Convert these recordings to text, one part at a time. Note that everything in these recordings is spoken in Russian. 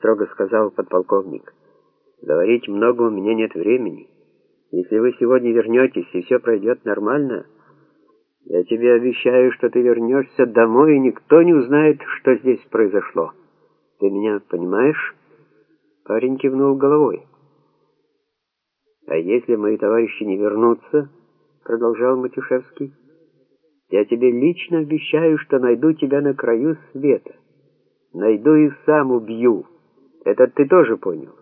строго сказал подполковник. Говорить много у меня нет времени. Если вы сегодня вернетесь и все пройдет нормально, я тебе обещаю, что ты вернешься домой, и никто не узнает, что здесь произошло. Ты меня понимаешь? Парень кивнул головой. А если мои товарищи не вернутся, продолжал Матюшевский, я тебе лично обещаю, что найду тебя на краю света. Найду и сам убью. Это ты тоже понял.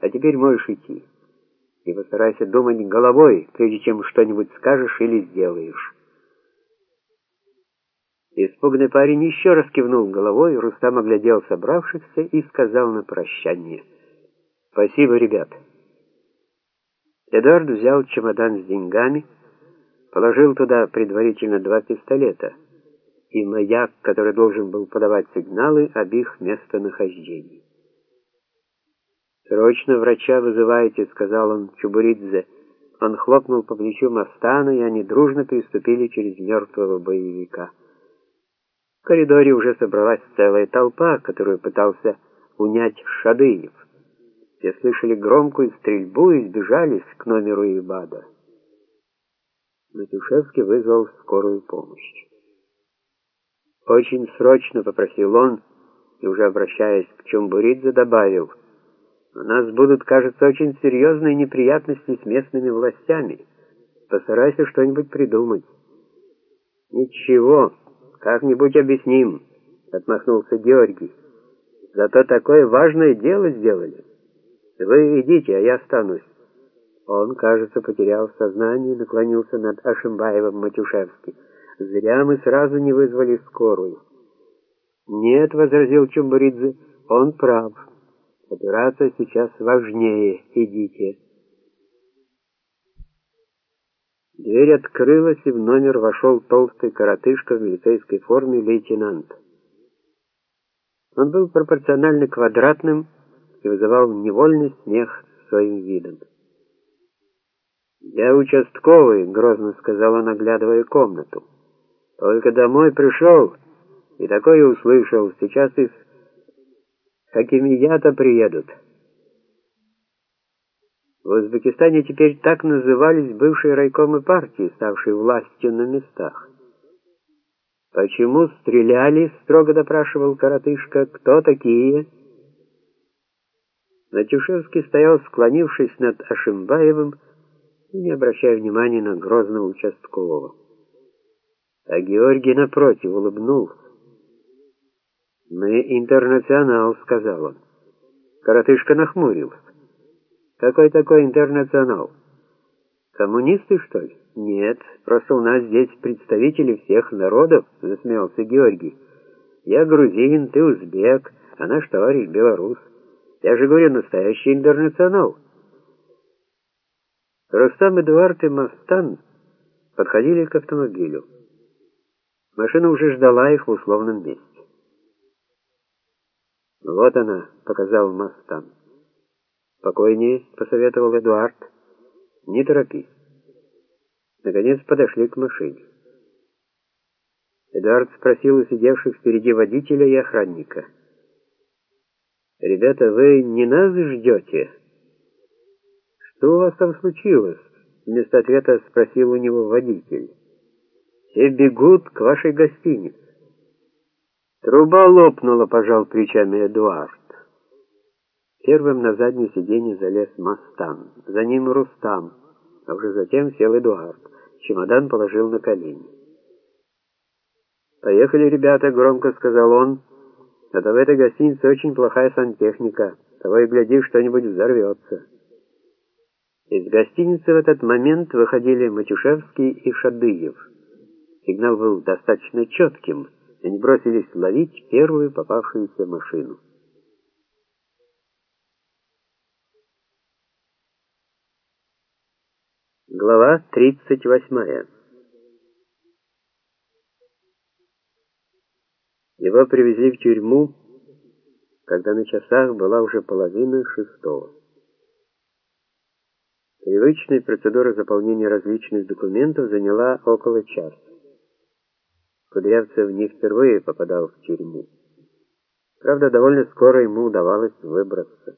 А теперь можешь идти. И постарайся думать головой, прежде чем что-нибудь скажешь или сделаешь. Испуганный парень еще раз кивнул головой, Рустам оглядел собравшихся и сказал на прощание. «Спасибо, ребят». Эдуард взял чемодан с деньгами, положил туда предварительно два пистолета и маяк, который должен был подавать сигналы об их местонахождении. «Срочно врача вызывайте», — сказал он Чубуридзе. Он хлопнул по плечу Мастана, и они дружно переступили через мертвого боевика. В коридоре уже собралась целая толпа, которую пытался унять Шадыев. Все слышали громкую стрельбу и сбежались к номеру Ибада. Матюшевский вызвал скорую помощь. «Очень срочно», — попросил он, и уже обращаясь к Чумбуридзе, добавил, «У нас будут, кажется, очень серьезные неприятности с местными властями. Постарайся что-нибудь придумать». «Ничего», «Как-нибудь объясним», — отмахнулся Георгий. «Зато такое важное дело сделали. Вы идите, а я останусь». Он, кажется, потерял сознание и наклонился над Ашимбаевым Матюшевски. «Зря мы сразу не вызвали скорую». «Нет», — возразил Чумбуридзе, — «он прав. Операция сейчас важнее. Идите». Дверь открылась, и в номер вошел толстый коротышка в милицейской форме лейтенант. Он был пропорционально квадратным и вызывал невольный смех своим видом. «Я участковый», — грозно сказал он, оглядывая комнату. «Только домой пришел и такое услышал. Сейчас из Хакимията приедут». В Узбекистане теперь так назывались бывшие райкомы партии, ставшие властью на местах. «Почему стреляли?» — строго допрашивал коротышка. «Кто такие?» Натюшевский стоял, склонившись над Ашимбаевым и не обращая внимания на грозного участкового. А Георгий, напротив, улыбнулся. «Мы интернационал», — сказал он. Коротышка нахмурился. Какой такой интернационал? Коммунисты, что ли? Нет, просто у нас здесь представители всех народов, засмеялся Георгий. Я грузин, ты узбек, а наш товарищ белорус. Я же говорю, настоящий интернационал. Рустам Эдуард и Мастан подходили к автомобилю. Машина уже ждала их в условном месте. «Вот она», — показал Мастан. «Спокойнее», — посоветовал Эдуард. «Не торопись». Наконец подошли к машине. Эдуард спросил у сидевших впереди водителя и охранника. «Ребята, вы не нас ждете?» «Что у вас там случилось?» Вместо ответа спросил у него водитель. «Все бегут к вашей гостинице». «Труба лопнула», — пожал плечами Эдуард. Первым на заднее сиденье залез Мастан, за ним Рустам, а уже затем сел Эдуард. Чемодан положил на колени. «Поехали, ребята», — громко сказал он. «А то в этой гостинице очень плохая сантехника. Того и гляди, что-нибудь взорвется». Из гостиницы в этот момент выходили Матюшевский и Шадыев. Сигнал был достаточно четким, они бросились ловить первую попавшуюся машину. Глава 38. Его привезли в тюрьму, когда на часах была уже половина шестого. Привычная процедура заполнения различных документов заняла около часа. Кудрявцев не впервые попадал в тюрьму. Правда, довольно скоро ему удавалось выбраться.